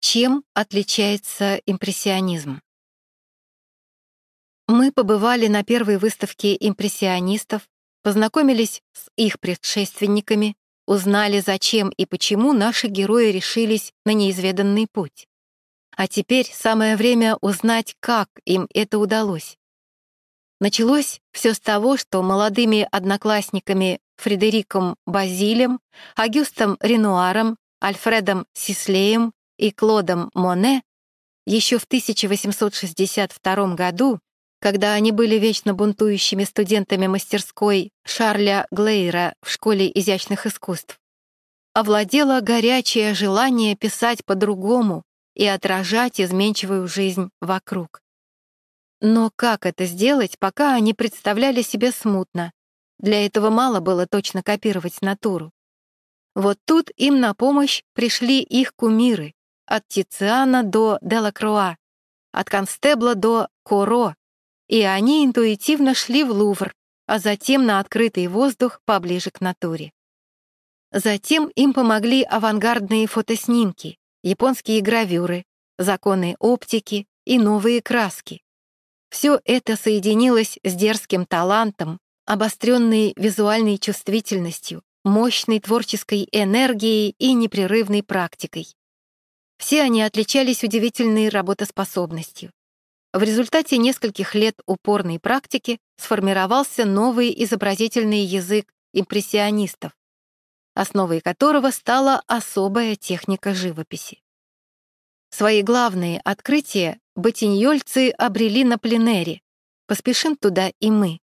Чем отличается импрессионизм? Мы побывали на первой выставке импрессионистов, познакомились с их предшественниками, узнали, зачем и почему наши герои решились на неизведанный путь. А теперь самое время узнать, как им это удалось. Началось все с того, что молодыми одноклассниками Фредериком Базилем, Агюстом Ренуаром, Альфредом Сислеем и Клодом Моне еще в 1862 году, когда они были вечно бунтующими студентами мастерской Шарля Глейра в Школе изящных искусств, овладело горячее желание писать по-другому и отражать изменчивую жизнь вокруг. Но как это сделать, пока они представляли себе смутно? Для этого мало было точно копировать натуру. Вот тут им на помощь пришли их кумиры, от Тициана до Делакруа, от Констебла до Коро, и они интуитивно шли в Лувр, а затем на открытый воздух поближе к натуре. Затем им помогли авангардные фотоснимки, японские гравюры, законы оптики и новые краски. Все это соединилось с дерзким талантом, обостренной визуальной чувствительностью, мощной творческой энергией и непрерывной практикой. Все они отличались удивительной работоспособностью. В результате нескольких лет упорной практики сформировался новый изобразительный язык импрессионистов, основой которого стала особая техника живописи. Свои главные открытия ботиньольцы обрели на пленэре. Поспешим туда и мы.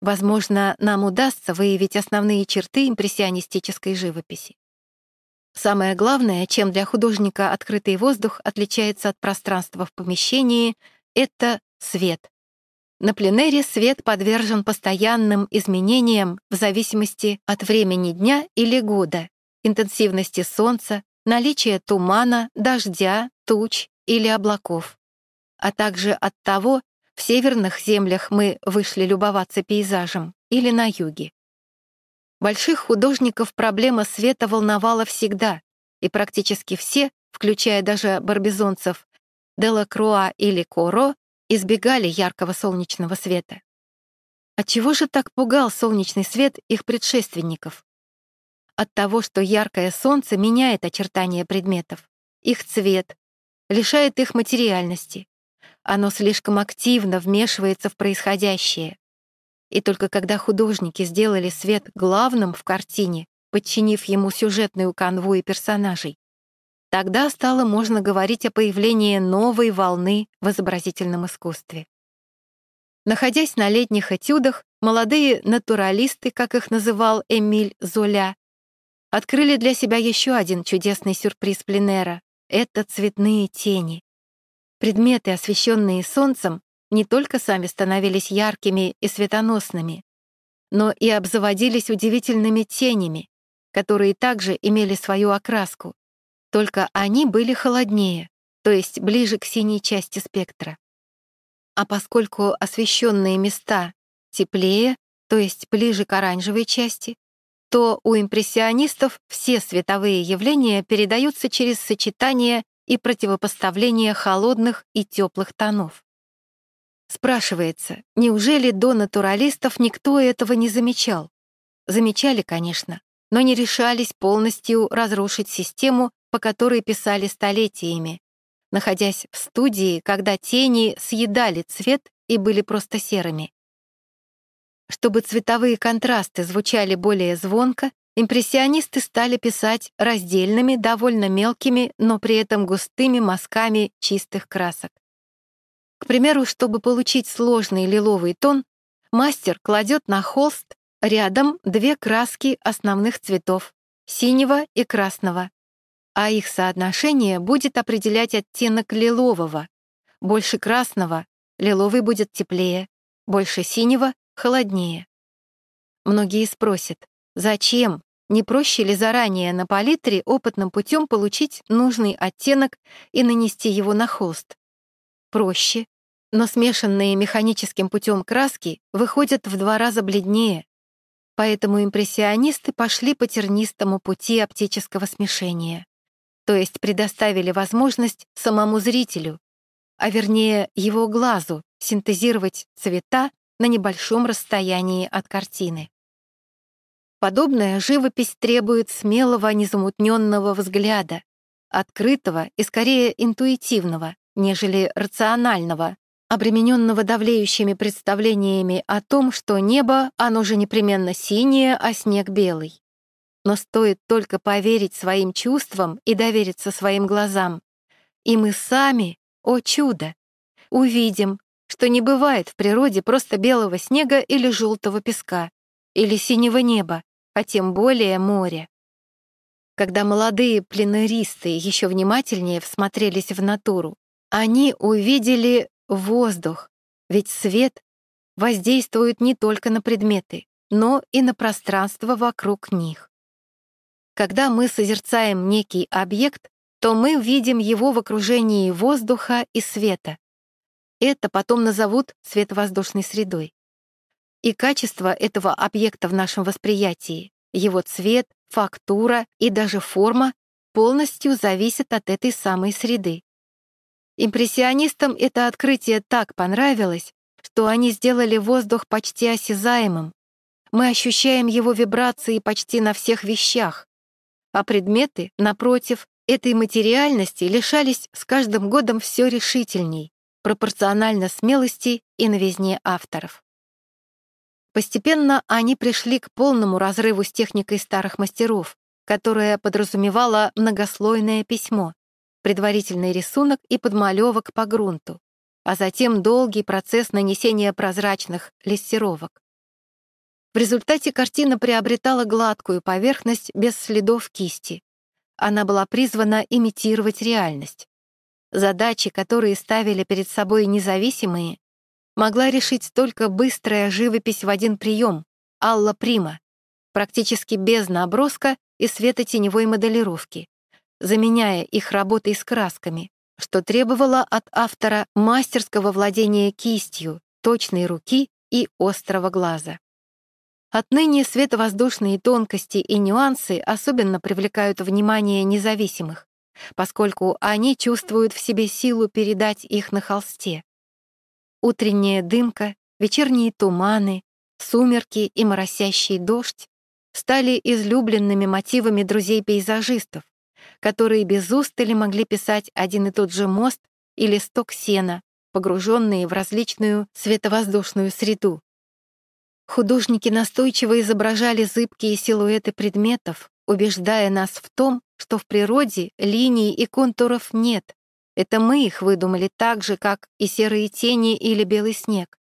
Возможно, нам удастся выявить основные черты импрессионистической живописи. Самое главное, чем для художника открытый воздух отличается от пространства в помещении, это свет. На пленэре свет подвержен постоянным изменениям в зависимости от времени дня или года, интенсивности солнца, наличия тумана, дождя, туч или облаков, а также от того, в северных землях мы вышли любоваться пейзажем или на юге. Больших художников проблема света волновала всегда, и практически все, включая даже барбизонцев, Делакруа или Коро, избегали яркого солнечного света. Отчего же так пугал солнечный свет их предшественников? От того, что яркое солнце меняет очертания предметов, их цвет, лишает их материальности. Оно слишком активно вмешивается в происходящее. И только когда художники сделали свет главным в картине, подчинив ему сюжетную канву и персонажей, Тогда стало можно говорить о появлении новой волны в изобразительном искусстве. Находясь на летних этюдах, молодые натуралисты, как их называл Эмиль Золя, открыли для себя еще один чудесный сюрприз пленера — это цветные тени. Предметы, освещенные солнцем, не только сами становились яркими и светоносными, но и обзаводились удивительными тенями, которые также имели свою окраску, только они были холоднее, то есть ближе к синей части спектра. А поскольку освещенные места теплее, то есть ближе к оранжевой части, то у импрессионистов все световые явления передаются через сочетание и противопоставление холодных и теплых тонов. Спрашивается, неужели до натуралистов никто этого не замечал? Замечали, конечно, но не решались полностью разрушить систему по которой писали столетиями, находясь в студии, когда тени съедали цвет и были просто серыми. Чтобы цветовые контрасты звучали более звонко, импрессионисты стали писать раздельными, довольно мелкими, но при этом густыми мазками чистых красок. К примеру, чтобы получить сложный лиловый тон, мастер кладет на холст рядом две краски основных цветов — синего и красного, а их соотношение будет определять оттенок лилового. Больше красного — лиловый будет теплее, больше синего — холоднее. Многие спросят, зачем? Не проще ли заранее на палитре опытным путем получить нужный оттенок и нанести его на холст? Проще, но смешанные механическим путем краски выходят в два раза бледнее. Поэтому импрессионисты пошли по тернистому пути оптического смешения. то есть предоставили возможность самому зрителю, а вернее его глазу, синтезировать цвета на небольшом расстоянии от картины. Подобная живопись требует смелого, незамутненного взгляда, открытого и скорее интуитивного, нежели рационального, обремененного давлеющими представлениями о том, что небо, оно же непременно синее, а снег белый. Но стоит только поверить своим чувствам и довериться своим глазам, и мы сами, о чудо, увидим, что не бывает в природе просто белого снега или желтого песка, или синего неба, а тем более моря. Когда молодые пленеристы еще внимательнее всмотрелись в натуру, они увидели воздух, ведь свет воздействует не только на предметы, но и на пространство вокруг них. Когда мы созерцаем некий объект, то мы видим его в окружении воздуха и света. Это потом назовут световоздушной средой. И качество этого объекта в нашем восприятии, его цвет, фактура и даже форма полностью зависят от этой самой среды. Импрессионистам это открытие так понравилось, что они сделали воздух почти осязаемым. Мы ощущаем его вибрации почти на всех вещах. А предметы, напротив, этой материальности лишались с каждым годом все решительней, пропорционально смелости и новизне авторов. Постепенно они пришли к полному разрыву с техникой старых мастеров, которая подразумевала многослойное письмо, предварительный рисунок и подмалевок по грунту, а затем долгий процесс нанесения прозрачных лессировок. В результате картина приобретала гладкую поверхность без следов кисти. Она была призвана имитировать реальность. Задачи, которые ставили перед собой независимые, могла решить только быстрая живопись в один прием, Алла Прима, практически без наброска и светотеневой моделировки заменяя их работой с красками, что требовало от автора мастерского владения кистью, точной руки и острого глаза. Отныне световоздушные тонкости и нюансы особенно привлекают внимание независимых, поскольку они чувствуют в себе силу передать их на холсте. Утренняя дымка, вечерние туманы, сумерки и моросящий дождь стали излюбленными мотивами друзей-пейзажистов, которые без устали могли писать один и тот же мост или сток сена, погруженные в различную световоздушную среду. Художники настойчиво изображали зыбкие силуэты предметов, убеждая нас в том, что в природе линий и контуров нет. Это мы их выдумали так же, как и серые тени или белый снег.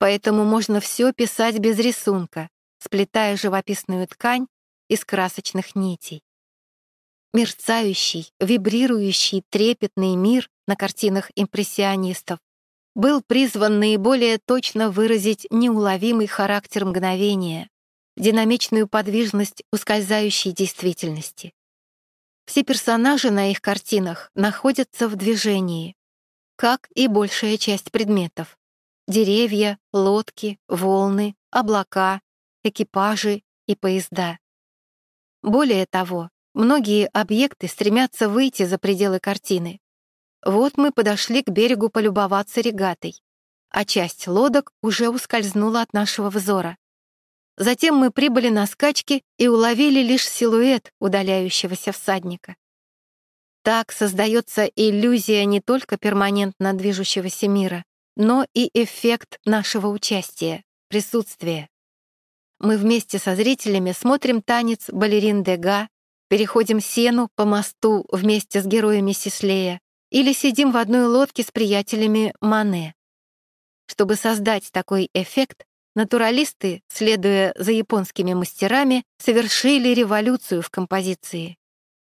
Поэтому можно все писать без рисунка, сплетая живописную ткань из красочных нитей мерцающий, вибрирующий, трепетный мир на картинах импрессионистов был призван наиболее точно выразить неуловимый характер мгновения, динамичную подвижность ускользающей действительности. Все персонажи на их картинах находятся в движении, как и большая часть предметов. Деревья, лодки, волны, облака, экипажи и поезда. Более того, Многие объекты стремятся выйти за пределы картины. Вот мы подошли к берегу полюбоваться регатой, а часть лодок уже ускользнула от нашего взора. Затем мы прибыли на скачки и уловили лишь силуэт удаляющегося всадника. Так создается иллюзия не только перманентно движущегося мира, но и эффект нашего участия, присутствия. Мы вместе со зрителями смотрим танец балерин Дега переходим сену по мосту вместе с героями Сислея или сидим в одной лодке с приятелями Мане. Чтобы создать такой эффект, натуралисты, следуя за японскими мастерами, совершили революцию в композиции.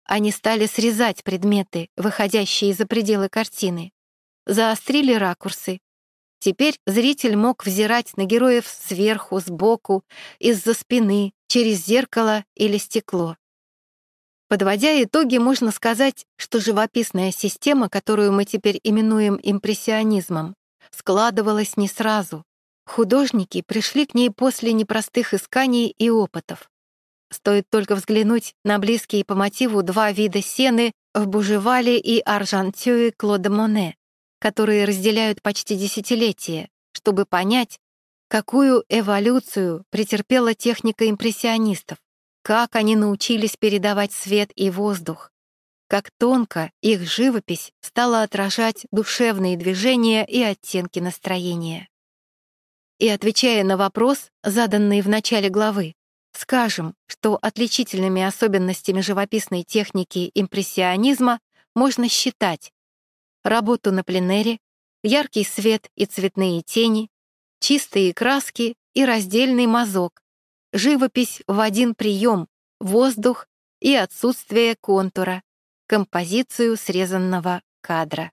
Они стали срезать предметы, выходящие за пределы картины, заострили ракурсы. Теперь зритель мог взирать на героев сверху, сбоку, из-за спины, через зеркало или стекло. Подводя итоги, можно сказать, что живописная система, которую мы теперь именуем импрессионизмом, складывалась не сразу. Художники пришли к ней после непростых исканий и опытов. Стоит только взглянуть на близкие по мотиву два вида сены в Бужевале и Аржантюе Клода Моне, которые разделяют почти десятилетия, чтобы понять, какую эволюцию претерпела техника импрессионистов, как они научились передавать свет и воздух, как тонко их живопись стала отражать душевные движения и оттенки настроения. И отвечая на вопрос, заданный в начале главы, скажем, что отличительными особенностями живописной техники импрессионизма можно считать работу на пленэре, яркий свет и цветные тени, чистые краски и раздельный мазок, живопись в один прием, воздух и отсутствие контура, композицию срезанного кадра.